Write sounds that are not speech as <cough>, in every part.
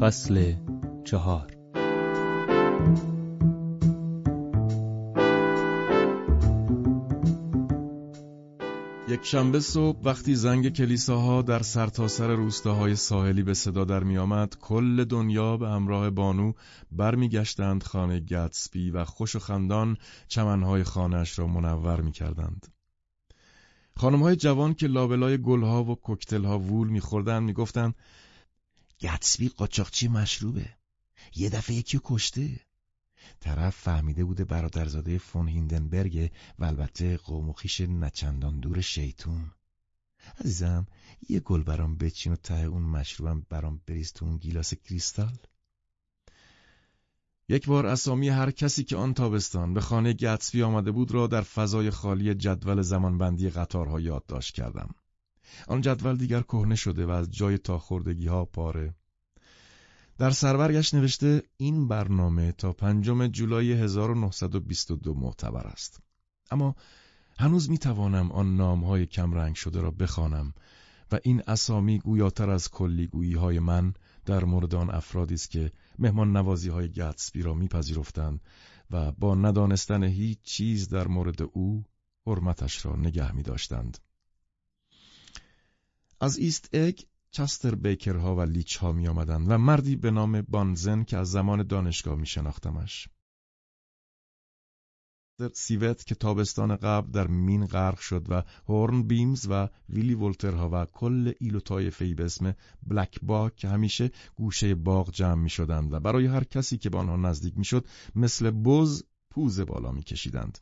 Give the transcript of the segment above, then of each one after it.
فصل چهار یک شنبه صبح وقتی زنگ کلیساها در سرتاسر سر روستاهای ساحلی به صدا در می آمد، کل دنیا به همراه بانو برمیگشتند خانه گتسبی و خوش و خندان چمنهای خانهش را منور می کردند. خانمهای جوان که لابلای گلها و کوکتلها وول میخوردند می‌گفتند گتسبی قاچاقچی مشروبه. یه دفعه یکی کشته. طرف فهمیده بوده برادرزاده فون هیندنبرگ و البته قوم و خیش نچندان دور شیطون. عزیزم یه گل برام بچین و ته اون مشروبم برام بریز تو اون گیلاس کریستال. یک بار اسامی هر کسی که آن تابستان به خانه گتسبی آمده بود را در فضای خالی جدول زمانبندی قطارها یادداشت کردم. آن جدول دیگر کهنه شده و از جای تا خوردگی ها پاره. در سربرگش نوشته این برنامه تا پنجم جولای 1922 معتبر است. اما هنوز می توانم آن نام های کمرنگ شده را بخوانم و این اسامی گویاتر از کلیگویی های من در مورد آن افرادی است که مهمان نوازی های گتسبی را میپذیرفتند و با ندانستن هیچ چیز در مورد او حرمتش را نگه می داشتند. از ایست اگ چستر بیکرها و لیچ ها می آمدند و مردی به نام بانزن که از زمان دانشگاه می شناختمش. سیوت که تابستان قبل در مین غرق شد و هورن بیمز و ویلی ولترها و کل ایل و طایفه‌ای به اسم بلک باک که همیشه گوشه باغ جمع می شدند و برای هر کسی که به آنها نزدیک می شد مثل بز پوز بالا می کشیدند.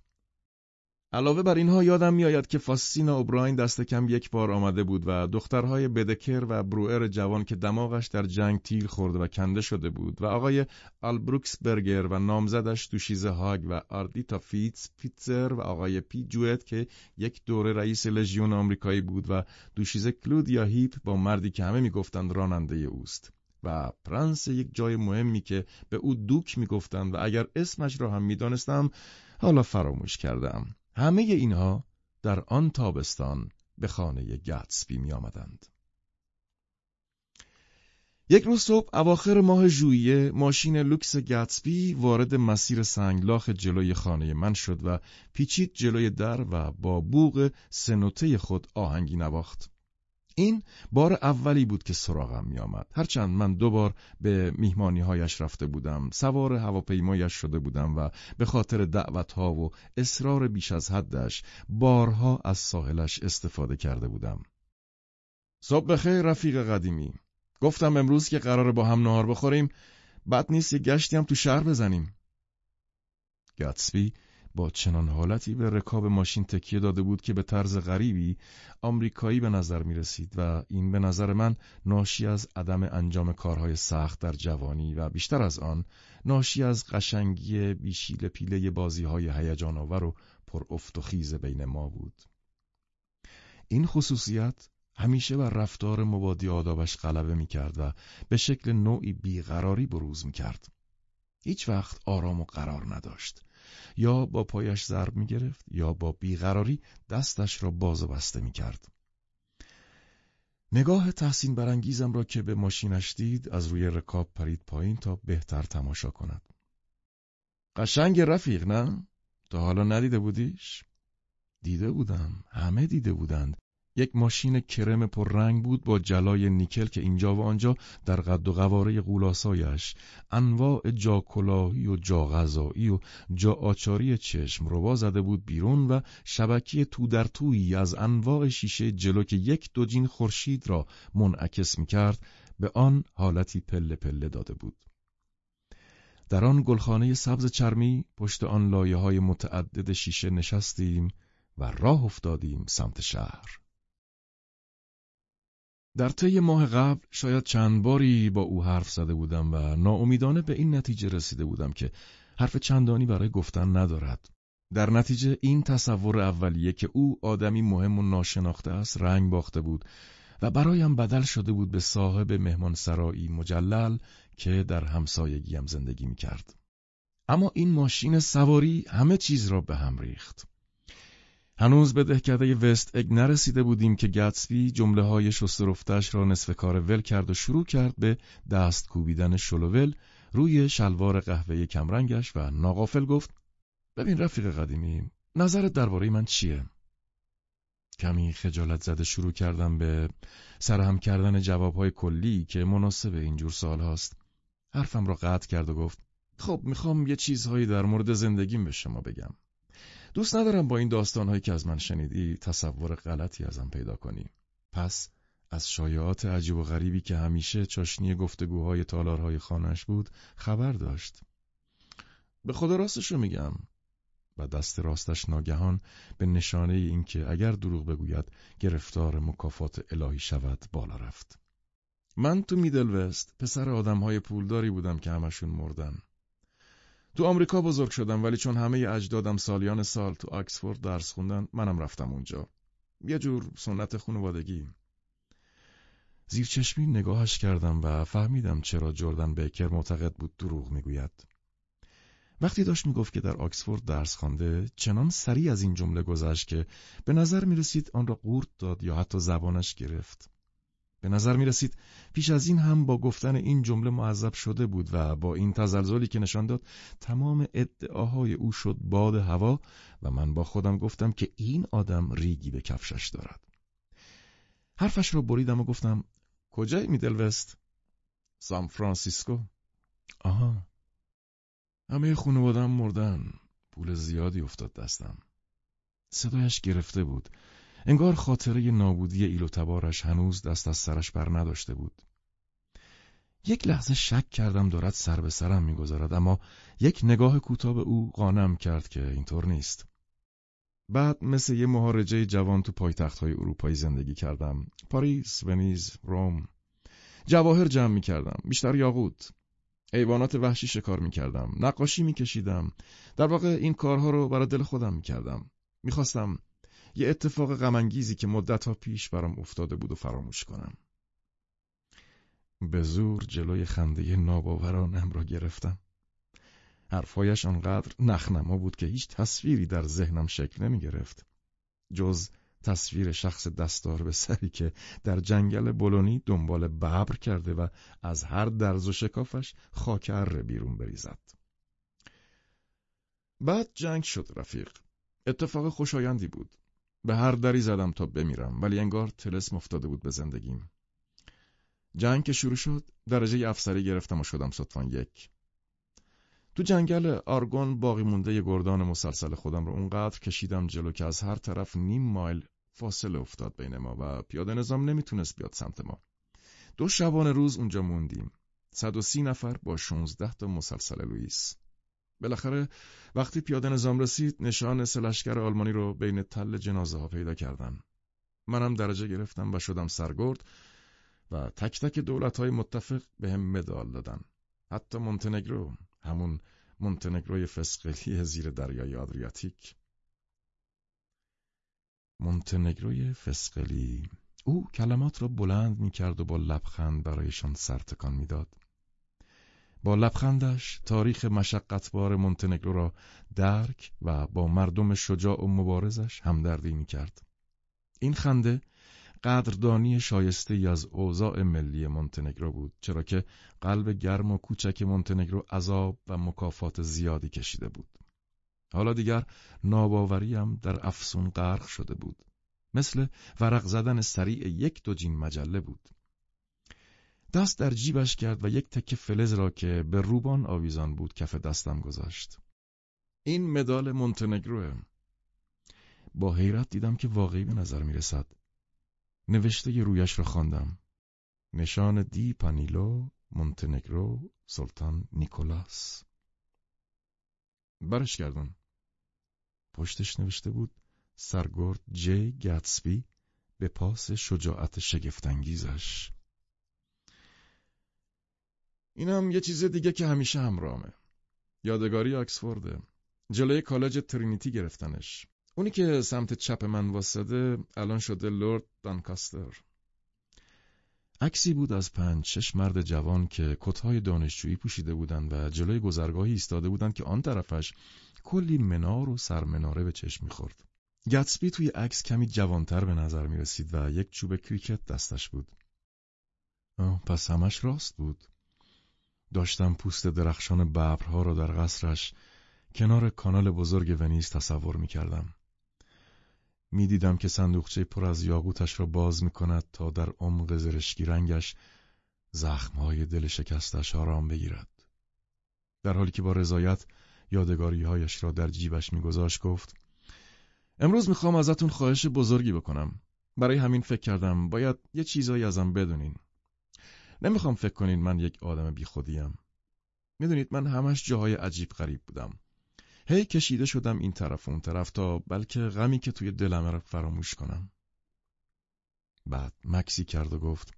علاوه بر اینها یادم میآید که فاسینا اوبراین دست کم یک بار آمده بود و دخترهای بدکر و بروئر جوان که دماغش در جنگ تیر خورده و کنده شده بود و آقای آلبروکس برگر و نامزدش دوشیزه هاگ و آردیتا فیتز پیتزر و آقای پی جویت که یک دوره رئیس لژیون آمریکایی بود و دوشیزه کلودیا هیپ با مردی که همه می‌گفتند راننده اوست. و پرنس یک جای مهمی که به او دوک می‌گفتند و اگر اسمش را هم می‌دانستم حالا فراموش کردم همه اینها در آن تابستان به خانه گتسبی می آمدند. یک روز صبح اواخر ماه ژوئیه ماشین لوکس گتسبی وارد مسیر سنگلاخ جلوی خانه من شد و پیچید جلوی در و با بوق سه نوته خود آهنگی نواخت. این بار اولی بود که سراغم می آمد. هرچند من دوبار به میهمانی هایش رفته بودم، سوار هواپیمایش شده بودم و به خاطر دعوت ها و اصرار بیش از حدش بارها از ساحلش استفاده کرده بودم. صبح بخیر رفیق قدیمی. گفتم امروز که قرار با هم نهار بخوریم، بد نیست یه گشتی هم تو شهر بزنیم. گتسبی با چنان حالتی به رکاب ماشین تکیه داده بود که به طرز غریبی آمریکایی به نظر می رسید و این به نظر من ناشی از عدم انجام کارهای سخت در جوانی و بیشتر از آن ناشی از قشنگی بیشیل پیله بازی های هیجان آور و پر افت و خیز بین ما بود. این خصوصیت همیشه بر رفتار مبادی آدابش غلبه می کرد و به شکل نوعی بیقراری بروز می کرد. هیچ وقت آرام و قرار نداشت. یا با پایش ضرب می گرفت یا با بیقراری دستش را باز و بسته می کرد. نگاه تحسین برانگیزم را که به ماشینش دید از روی رکاب پرید پایین تا بهتر تماشا کند. قشنگ رفیق نه؟ تا حالا ندیده بودیش؟ دیده بودم، همه دیده بودند یک ماشین کرم رنگ بود با جلای نیکل که اینجا و آنجا در قد و قواره قولاسایش انواع جا کلاهی و جا غذایی و جا آچاری چشم روا زده بود بیرون و شبکی تو در تویی از انواع شیشه جلو که یک دوجین خورشید را منعکس می کرد به آن حالتی پله پله داده بود. در آن گلخانه سبز چرمی پشت آن لایه های متعدد شیشه نشستیم و راه افتادیم سمت شهر. در طی ماه قبل شاید چند باری با او حرف زده بودم و ناامیدانه به این نتیجه رسیده بودم که حرف چندانی برای گفتن ندارد. در نتیجه این تصور اولیه که او آدمی مهم و ناشناخته است رنگ باخته بود و برایم بدل شده بود به صاحب مهمان سرایی مجلل که در همسایگیم زندگی می کرد. اما این ماشین سواری همه چیز را به هم ریخت. هنوز به دهکده وست اگ نرسیده بودیم که گتسبی جمله های شسترفتش را نصف کار ول کرد و شروع کرد به دست کوبیدن شلوول روی شلوار قهوه کمرنگش و ناقافل گفت ببین رفیق قدیمی نظرت درباره من چیه؟ کمی خجالت زده شروع کردم به سرهم کردن جوابهای کلی که مناسب اینجور سال هاست. حرفم را قطع کرد و گفت خب می‌خوام یه چیزهایی در مورد زندگیم به شما بگم. دوست ندارم با این داستانهایی که از من شنیدی تصور غلطی ازم پیدا کنی. پس از شایعات عجیب و غریبی که همیشه چاشنی گفتگوهای تالارهای خانهش بود خبر داشت. به خدا راستشو میگم و دست راستش ناگهان به نشانه اینکه اگر دروغ بگوید گرفتار مکافات الهی شود بالا رفت. من تو میدل وست پسر آدمهای پولداری بودم که همشون مردن. تو آمریکا بزرگ شدم ولی چون همه اجدادم سالیان سال تو آکسفورد درس خوندن منم رفتم اونجا. یه جور سنت خانوادگی. زیر چشمی نگاهش کردم و فهمیدم چرا جردن بیکر معتقد بود دروغ می‌گوید. وقتی داشت می‌گفت که در آکسفورد درس خوانده چنان سریع از این جمله گذشت که به نظر می رسید آن را قورت داد یا حتی زبانش گرفت. به نظر می رسید پیش از این هم با گفتن این جمله معذب شده بود و با این تزلزلی که نشان داد تمام ادعاهای او شد باد هوا و من با خودم گفتم که این آدم ریگی به کفشش دارد. حرفش را بریدم و گفتم کجای میدل وست؟ سان فرانسیسکو؟ آها همه خانوادم مردن پول زیادی افتاد دستم صدایش گرفته بود انگار خاطره نابودی ایل و تبارش هنوز دست از سرش بر نداشته بود. یک لحظه شک کردم دارد سر به سرم می‌گذارد اما یک نگاه کوتاه به او قانم کرد که اینطور نیست. بعد مثل یه مهارجه جوان تو پایتخت های اروپایی زندگی کردم. پاریس، ونیز، روم. جواهر جمع می کردم بیشتر یاقوت. حیوانات وحشی شکار می کردم نقاشی می کشیدم در واقع این کارها رو برای دل خودم می کردم می‌خواستم یه اتفاق غمانگیزی که مدتها پیش برام افتاده بود و فراموش کنم به زور جلوی خنده ناباورانم را گرفتم حرفایش آنقدر نخنما بود که هیچ تصویری در ذهنم شکل نمی گرفت جز تصویر شخص دستار به سری که در جنگل بلونی دنبال ببر کرده و از هر درز و شکافش خاک اره بیرون بریزد. بعد جنگ شد رفیق. اتفاق خوشایندی بود. به هر دری زدم تا بمیرم ولی انگار تلسم افتاده بود به زندگیم. جنگ که شروع شد درجه افسری گرفتم و شدم صدفان یک. تو جنگل آرگون باقی مونده گردان مسلسل خودم رو اونقدر کشیدم جلو که از هر طرف نیم مایل فاصله افتاد بین ما و پیاده نظام نمی‌تونست بیاد سمت ما. دو شبان روز اونجا موندیم. صد و سی نفر با شونزده تا مسلسل لوئیس. بالاخره وقتی پیاده نظام رسید نشان سلشگر آلمانی رو بین تل جنازه ها پیدا کردن. منم درجه گرفتم و شدم سرگرد و تک تک دولت های متفق به هم مدال دادن. حتی مونتنگرو همون مونتنگروی فسقلی زیر دریای آدریاتیک مونتنگروی فسقلی او کلمات را بلند می کرد و با لبخند برایشان سرتکان می‌داد. با لبخندش تاریخ مشقتبار مونتنگرو را درک و با مردم شجاع و مبارزش همدردی می کرد. این خنده قدردانی شایسته ای از اوضاع ملی مونتنگرو بود چرا که قلب گرم و کوچک مونتنگرو عذاب و مکافات زیادی کشیده بود. حالا دیگر ناباوریم در افسون غرق شده بود. مثل ورق زدن سریع یک دو جین مجله بود. دست در جیبش کرد و یک تکه فلز را که به روبان آویزان بود کف دستم گذاشت. این مدال مونتنگروه. با حیرت دیدم که واقعی به نظر می رسد نوشته رویش را خواندم. نشان دی پانیلو مونتنگرو سلطان نیکولاس. برش کردم. پشتش نوشته بود سرگرد جی گتسبی به پاس شجاعت شگفتانگیزش. اینم یه چیز دیگه که همیشه همراهمه یادگاری آکسفورده جلوی کالج ترینیتی گرفتنش اونی که سمت چپ من واسده الان شده لورد دانکاستر عکسی بود از پنج شش مرد جوان که کتهای دانشجویی پوشیده بودند و جلوی گذرگاهی ایستاده بودند که آن طرفش کلی منار و سرمناره به چشم می‌خورد. گتسبی توی عکس کمی جوانتر به نظر می رسید و یک چوب کریکت دستش بود. پس همش راست بود. داشتم پوست درخشان ببرها را در قصرش کنار کانال بزرگ ونیز تصور می کردم. می دیدم که صندوقچه پر از یاقوتش را باز می کند تا در عمق زرشکی رنگش زخمهای دل شکستش آرام بگیرد. در حالی که با رضایت یادگاریهایش را در جیبش میگذاشت گفت امروز می‌خوام ازتون خواهش بزرگی بکنم. برای همین فکر کردم باید یه چیزایی ازم بدونین. نمی‌خوام فکر کنین من یک آدم بیخودیم. می‌دونید من همش جاهای عجیب غریب بودم. هی کشیده شدم این طرف و اون طرف تا بلکه غمی که توی دلم را فراموش کنم. بعد مکسی کرد و گفت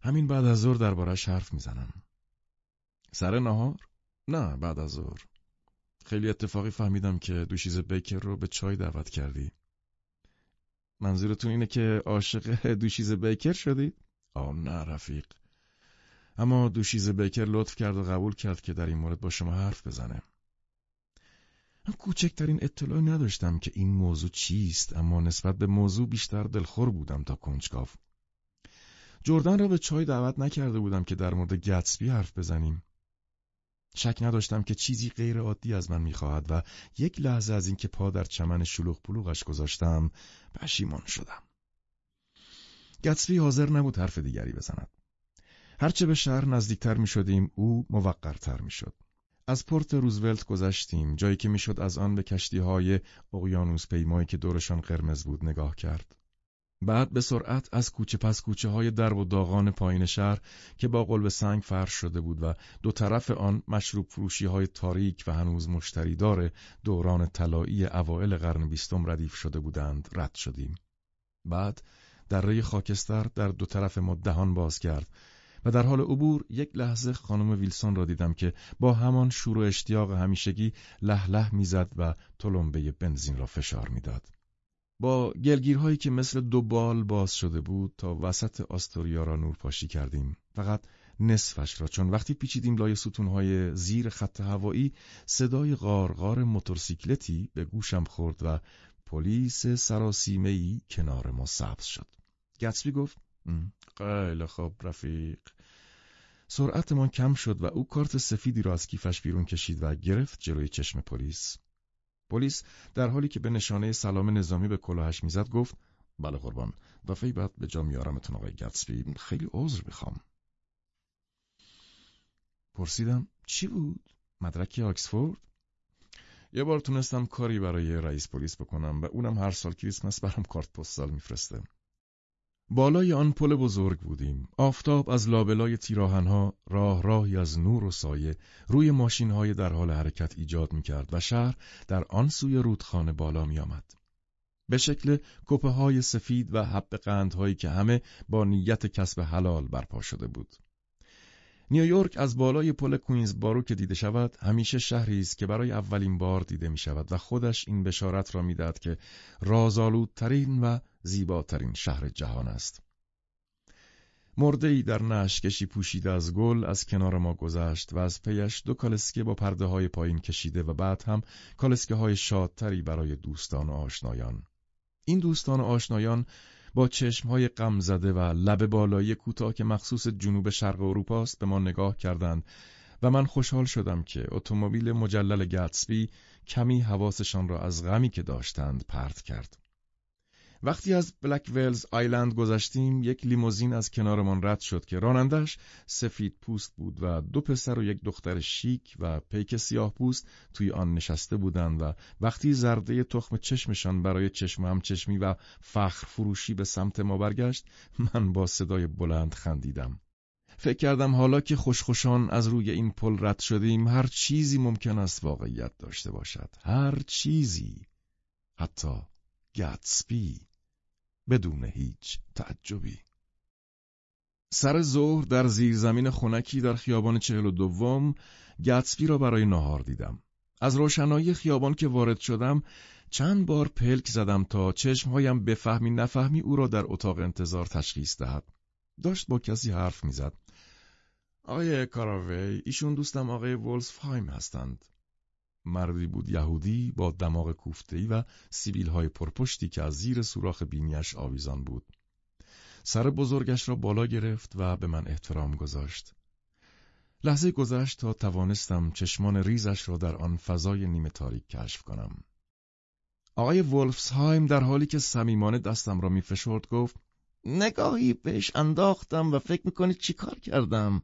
همین بعد از ظهر دربارش حرف می‌زنم. سر نهار؟ نه بعد از ظهر. خیلی اتفاقی فهمیدم که دوشیز بیکر رو به چای دعوت کردی. منظورتون اینه که عاشق دوشیز بیکر شدید؟ آه نه رفیق. اما دوشیز بیکر لطف کرد و قبول کرد که در این مورد با شما حرف بزنه. من کوچکترین اطلاعی نداشتم که این موضوع چیست اما نسبت به موضوع بیشتر دلخور بودم تا کنجکاو. جردن را به چای دعوت نکرده بودم که در مورد گتسبی حرف بزنیم. شک نداشتم که چیزی غیر عادی از من می‌خواهد و یک لحظه از اینکه پا در چمن شلوغ پلوغش گذاشتم پشیمان شدم. گتسبی حاضر نبود حرف دیگری بزند. هرچه به شهر نزدیکتر می شدیم او موقرتر می شد. از پورت روزولت گذشتیم جایی که می‌شد از آن به کشتی های اقیانوس پیمایی که دورشان قرمز بود نگاه کرد. بعد به سرعت از کوچه پس کوچه های درب و داغان پایین شهر که با قلب سنگ فرش شده بود و دو طرف آن مشروب فروشی های تاریک و هنوز مشتریدار دوران طلایی اوائل قرن بیستم ردیف شده بودند رد شدیم. بعد دره خاکستر در دو طرف ما دهان باز کرد و در حال عبور یک لحظه خانم ویلسون را دیدم که با همان شور و اشتیاق همیشگی له له می‌زد و تلمبه بنزین را فشار می‌داد. با گلگیرهایی که مثل دو بال باز شده بود تا وسط آستوریا را نور پاشی کردیم فقط نصفش را چون وقتی پیچیدیم لای ستونهای زیر خط هوایی صدای غارغار موتورسیکلتی به گوشم خورد و پلیس سراسیمهای کنار ما سبز شد. گتسبی گفت خیلی خوب رفیق. سرعتمان کم شد و او کارت سفیدی را از کیفش بیرون کشید و گرفت جلوی چشم پلیس. پلیس در حالی که به نشانه سلام نظامی به کلاهش می‌زد گفت بله قربان دفعه بعد به جا میارمتون آقای گتسبی. خیلی عذر می‌خوام. پرسیدم چی بود؟ مدرک آکسفورد؟ یه بار تونستم کاری برای رئیس پلیس بکنم و اونم هر سال کریسمس برام کارت پستال میفرسته بالای آن پل بزرگ بودیم. آفتاب از لابلای تیراهنها راه راهی از نور و سایه روی ماشینهای در حال حرکت ایجاد می کرد و شهر در آن سوی رودخانه بالا می آمد. به شکل کپه های سفید و حب قندهایی که همه با نیت کسب حلال برپا شده بود. نیویورک از بالای پل کوینز بارو که دیده شود همیشه شهری است که برای اولین بار دیده می شود و خودش این بشارت را می‌دهد که رازآلودترین و زیباترین شهر جهان است. ای در نشکشی پوشیده از گل از کنار ما گذشت و از پیش دو کالسکه با پرده های پایین کشیده و بعد هم کالسکه های شادتری برای دوستان و آشنایان. این دوستان و آشنایان با چشمهای غم زده و لب بالایی کوتاه که مخصوص جنوب شرق اروپا است به ما نگاه کردند و من خوشحال شدم که اتومبیل مجلل گتسبی کمی حواسشان را از غمی که داشتند پرت کرد. وقتی از بلک ویلز آیلند گذشتیم یک لیموزین از کنارمان رد شد که رانندش سفید پوست بود و دو پسر و یک دختر شیک و پیک سیاه پوست توی آن نشسته بودند و وقتی زرده تخم چشمشان برای چشم هم چشمی و فخر فروشی به سمت ما برگشت من با صدای بلند خندیدم. فکر کردم حالا که خوشخوشان از روی این پل رد شدیم هر چیزی ممکن است واقعیت داشته باشد هر چیزی حتی گتسبی بدون هیچ تعجبی سر ظهر در زیرزمین خونکی در خیابان چهل و دوم گتسبی را برای نهار دیدم. از روشنایی خیابان که وارد شدم چند بار پلک زدم تا چشمهایم بفهمی نفهمی او را در اتاق انتظار تشخیص دهد. داشت با کسی حرف می‌زد. آقای کاراوی ایشون دوستم آقای فایم هستند. مردی بود یهودی با دماغ کوفتهی و سیبیل های پرپشتی که از زیر سوراخ بینیش آویزان بود. سر بزرگش را بالا گرفت و به من احترام گذاشت. لحظه گذشت تا توانستم چشمان ریزش را در آن فضای نیمه تاریک کشف کنم. آقای ولفسهایم در حالی که صمیمانه دستم را میفشرد گفت نگاهی بهش انداختم و فکر می‌کنی چیکار کردم؟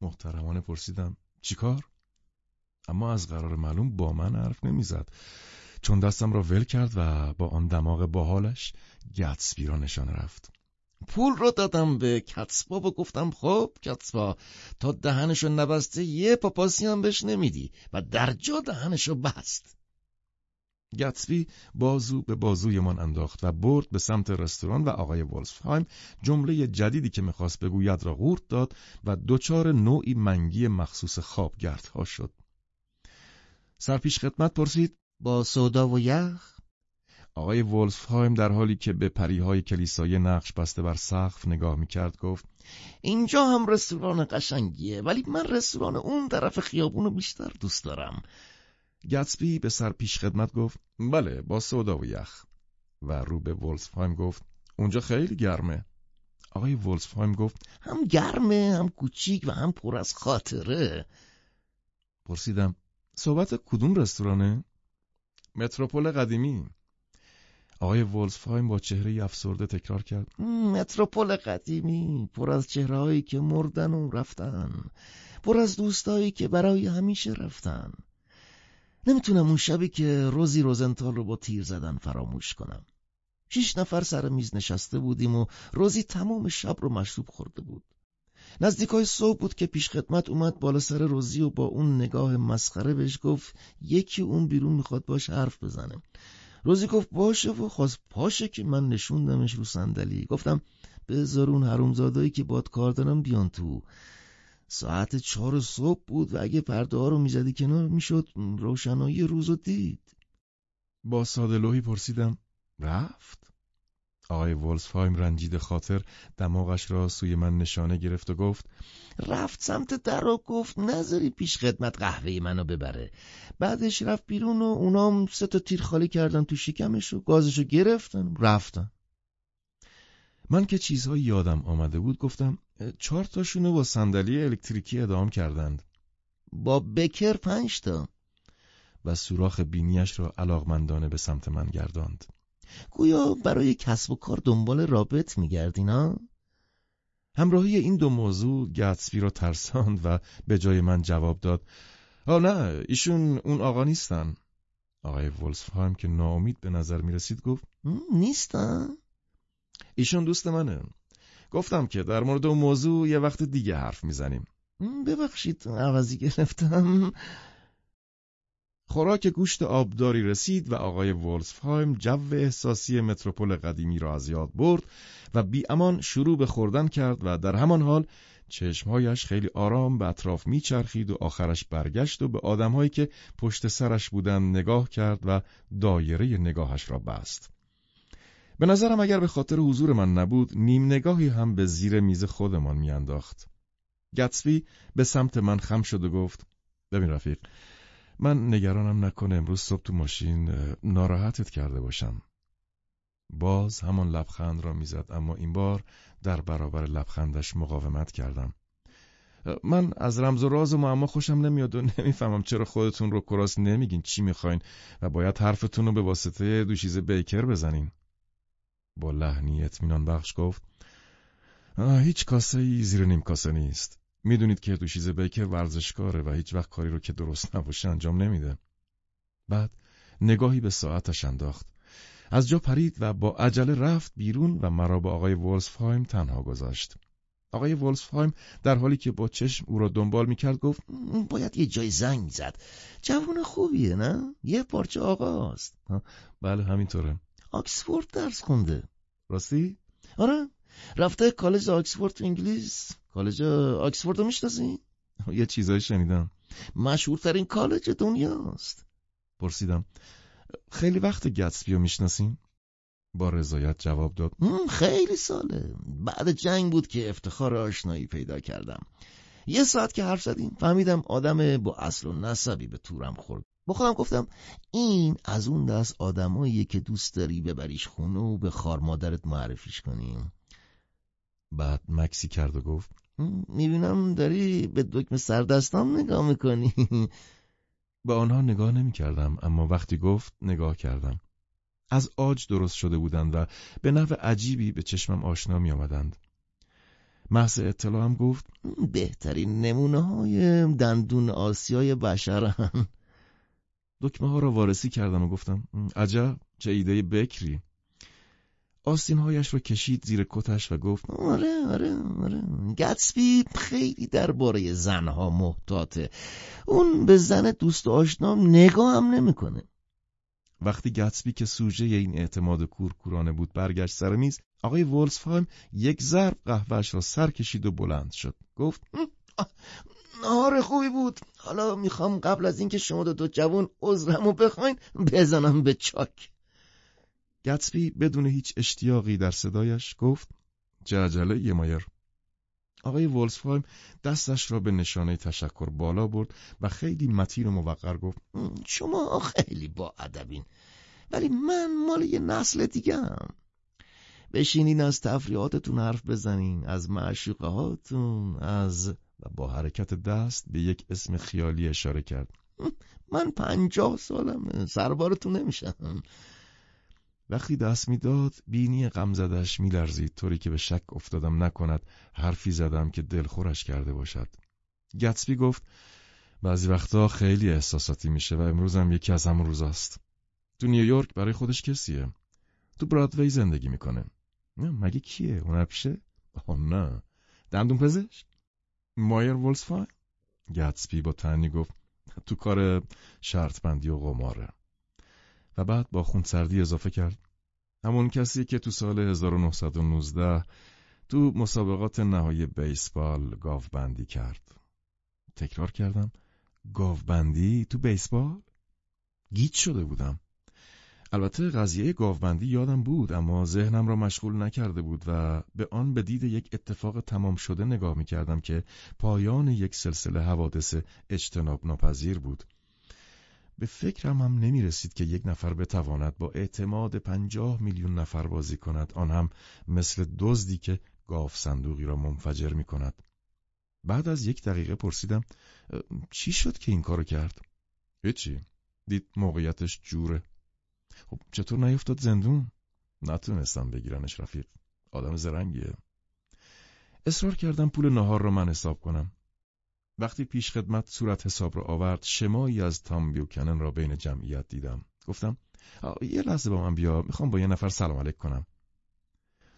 محترمانه پرسیدم چیکار؟ اما از قرار معلوم با من حرف نمی‌زد. چون دستم را ول کرد و با آن دماغ باحالش گتسبی را نشان رفت. پول رو دادم به کتسبا و گفتم خب کتسبا تا دهنشو نبسته یه پاپاسی هم بهش نمیدی و در جا دهنشو بست. گتسبی بازو به بازویمان انداخت و برد به سمت رستوران و آقای ولسفهایم جمله جدیدی که می‌خواست بگوید را غورت داد و دچار نوعی منگی مخصوص خوابگردها شد. سرپیش خدمت پرسید. با سودا و یخ؟ آقای ولفهایم در حالی که به پریهای کلیسای نقش بسته بر سقف نگاه می‌کرد گفت اینجا هم رستوران قشنگیه ولی من رستوران اون طرف خیابون رو بیشتر دوست دارم. گتسبی به سر پیش خدمت گفت بله با سودا و یخ. و رو به ولفهایم گفت اونجا خیلی گرمه. آقای ولفهایم گفت هم گرمه هم کوچیک و هم پر از خاطره. پرسیدم صحبت کدوم رستورانه؟ متروپول قدیمی. آقای ولفهایم با چهره افسرده تکرار کرد. متروپول قدیمی. پر از چهرههایی که مردن و رفتن. پر از دوستایی که برای همیشه رفتن. نمی‌تونم اون شبی که روزی روزنتال رو با تیر زدن فراموش کنم. شیش نفر سر میز نشسته بودیم و روزی تمام شب رو مشروب خورده بود. نزدیکای صبح بود که پیش خدمت اومد بالا سر روزی و با اون نگاه مسخره بهش گفت یکی اون بیرون می‌خواد باش حرف بزنه. روزی گفت باشه و خواست پاشه که من نشوندمش رو صندلی. گفتم بذار اون حرومزادایی که باد کار دارم بیان تو. ساعت چهار صبح بود و اگه پرده ها رو می‌زدی کنار می‌شد روشنایی روز رو دید. با ساده لوحی پرسیدم رفت؟ آقای ولسفایم رنجید خاطر دماغش را سوی من نشانه گرفت و گفت رفت سمت در و گفت نذاری پیش خدمت قهوه منو ببره. بعدش رفت بیرون و اونام سه تا تیر خالی کردن تو شکمش و گازشو گرفتن رفتن. من که چیزهایی یادم آمده بود گفتم چهار تاشونو با صندلی الکتریکی ادام کردند. با بکر پنج تا. و سوراخ بینیش را علاقمندانه به سمت من گرداند. گویا برای کسب و کار دنبال رابط میگردین ها؟ همراهی این دو موضوع گتسبی را ترساند و به جای من جواب داد آه نه ایشون اون آقا نیستن. آقای ولسفهایم که ناامید به نظر می رسید گفت نیستن؟ ایشون دوست منه. گفتم که در مورد اون موضوع یه وقت دیگه حرف می‌زنیم. ببخشید عوضی گرفتم. خوراک گوشت آبداری رسید و آقای ولسفهایم جو احساسی متروپول قدیمی را از یاد برد و بی امان شروع به خوردن کرد و در همان حال چشمهایش خیلی آرام به اطراف میچرخید و آخرش برگشت و به آدمهایی که پشت سرش بودند نگاه کرد و دایره نگاهش را بست. به نظرم اگر به خاطر حضور من نبود نیم نگاهی هم به زیر میز خودمان میانداخت. گتسبی به سمت من خم شد و گفت ببین رفیق من نگرانم نکنه امروز صبح تو ماشین ناراحتت کرده باشم. باز همان لبخند را می‌زد اما این بار در برابر لبخندش مقاومت کردم. من از رمز و راز و معما خوشم نمیاد و نمی‌فهمم چرا خودتون رو کراس نمیگین چی می‌خواین و باید حرفتون رو به واسطه دوشیزه بیکر بزنین. با لحنی اطمینان بخش گفت هیچ کاسه ای زیر نیم کاسه نیست. می‌دونید که دوشیزه بیکر ورزشکاره و هیچ وقت کاری رو که درست نباشه انجام نمیده. بعد نگاهی به ساعتش انداخت. از جا پرید و با عجله رفت بیرون و مرا با آقای ولسفهایم تنها گذاشت. آقای ولسفهایم در حالی که با چشم او را دنبال می‌کرد گفت باید یه جای زنگ زد. جوان خوبیه نه؟ یه پارچه آقاست. بله همینطوره. آکسفورد درس خونده. راستی؟ آره رفته کالج آکسفورد انگلیس کالج آکسفورد رو می‌شناسی؟ <laughs> یه چیزایی شنیدم. مشهورترین کالج دنیاست. پرسیدم. خیلی وقت گتسبی رو می‌شناسین؟ با رضایت جواب داد. خیلی ساله. بعد جنگ بود که افتخار آشنایی پیدا کردم. یه ساعت که حرف زدیم فهمیدم آدم با اصل و نسبی به تورم خورد. با خودم گفتم این از اون دست آدمایی که دوست داری ببریش خونه و به خار مادرت معرفیش کنیم بعد مکسی کرد و گفت می‌بینم داری به دکمه سردستام نگاه می‌کنی. <laughs> به آنها نگاه نمی کردم اما وقتی گفت نگاه کردم. از آج درست شده بودند و به نحو عجیبی به چشمم آشنا می آمدند محض اطلاع هم گفت بهترین نمونه های دندون آسیای بشرن. دکمه ها را وارسی کردم و گفتم عجب چه ایده بکری. آستینهایش رو کشید زیر کتش و گفت آره آره آره. گتسبی خیلی درباره زنها محتاطه اون به زن دوست آشنام نگاه هم نمی‌کنه. وقتی گتسبی که سوژه این اعتماد کورکورانه بود برگشت سر میز آقای وولسفایم یک ضرب قهوهش را سر کشید و بلند شد. گفت نهار خوبی بود. حالا می‌خوام قبل از اینکه شما دو, دو جوان عذرمو بخواین بزنم به چاک. گتسبی بدون هیچ اشتیاقی در صدایش گفت جعجله یه مایر. آقای وولسفایم دستش را به نشانه تشکر بالا برد و خیلی متین و موقر گفت شما خیلی با ادبین ولی من مال یه نسل دیگه هم بشینین از تفریحاتتون حرف بزنین از معشوقه هاتون از و با حرکت دست به یک اسم خیالی اشاره کرد من پنجاه سالم سربارتون نمیشم. وقتی دست می‌داد بینی غمزدش میلرزید. طوری که به شک افتادم نکند حرفی زدم که دلخورش کرده باشد. گتسبی گفت بعضی وقتا خیلی احساساتی میشه و امروزم یکی از همون روزاست. تو نیویورک برای خودش کسیه؟ تو برادوی زندگی می‌کنه. مگه کیه؟ اون پیشه آه نه. دندون پزشک؟ مایر ولسفای گتسبی با تنی گفت تو کار شرط بندی و قماره. و بعد با خونسردی اضافه کرد. همون کسی که تو سال 1919 تو مسابقات نهایی بیسبال گاوبندی کرد. تکرار کردم گاوبندی تو بیسبال؟ گیت شده بودم. البته قضیه گاوبندی یادم بود اما ذهنم را مشغول نکرده بود و به آن به دید یک اتفاق تمام شده نگاه می کردم که پایان یک سلسله حوادث اجتناب ناپذیر بود. به فکرم هم نمی رسید که یک نفر بتواند با اعتماد پنجاه میلیون نفر بازی کند. آن هم مثل دزدی که گاو صندوقی را منفجر می کند بعد از یک دقیقه پرسیدم چی شد که این کارو کرد؟ هیچی. دید موقعیتش جوره. خب چطور نیفتاد زندون؟ نتونستم بگیرنش رفیق. آدم زرنگیه. اصرار کردم پول نهار را من حساب کنم. وقتی پیش خدمت صورت حساب را آورد شمایی از تام بیوکنن را بین جمعیت دیدم. گفتم یه لحظه با من بیا می‌خوام با یه نفر سلام علیک کنم.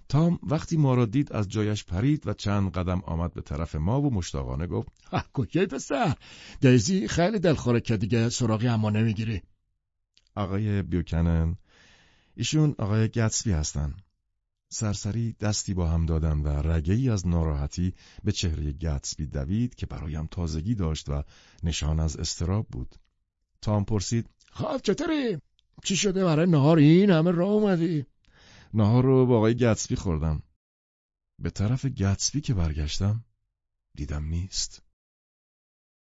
تام وقتی ما را دید از جایش پرید و چند قدم آمد به طرف ما و مشتاقانه گفت کوکی پسر دیزی خیلی دلخوره که دیگه سراغی اما نمی‌گیری. آقای بیوکنن ایشون آقای گتسبی هستن. سرسری دستی با هم دادن و رگه ای از ناراحتی به چهره گتسبی دوید که برایم تازگی داشت و نشان از استراب بود. تام پرسید خب چطوری؟ چی شده برای نهار این همه راه اومدی؟ نهار رو با آقای گتسبی خوردم. به طرف گتسبی که برگشتم دیدم نیست.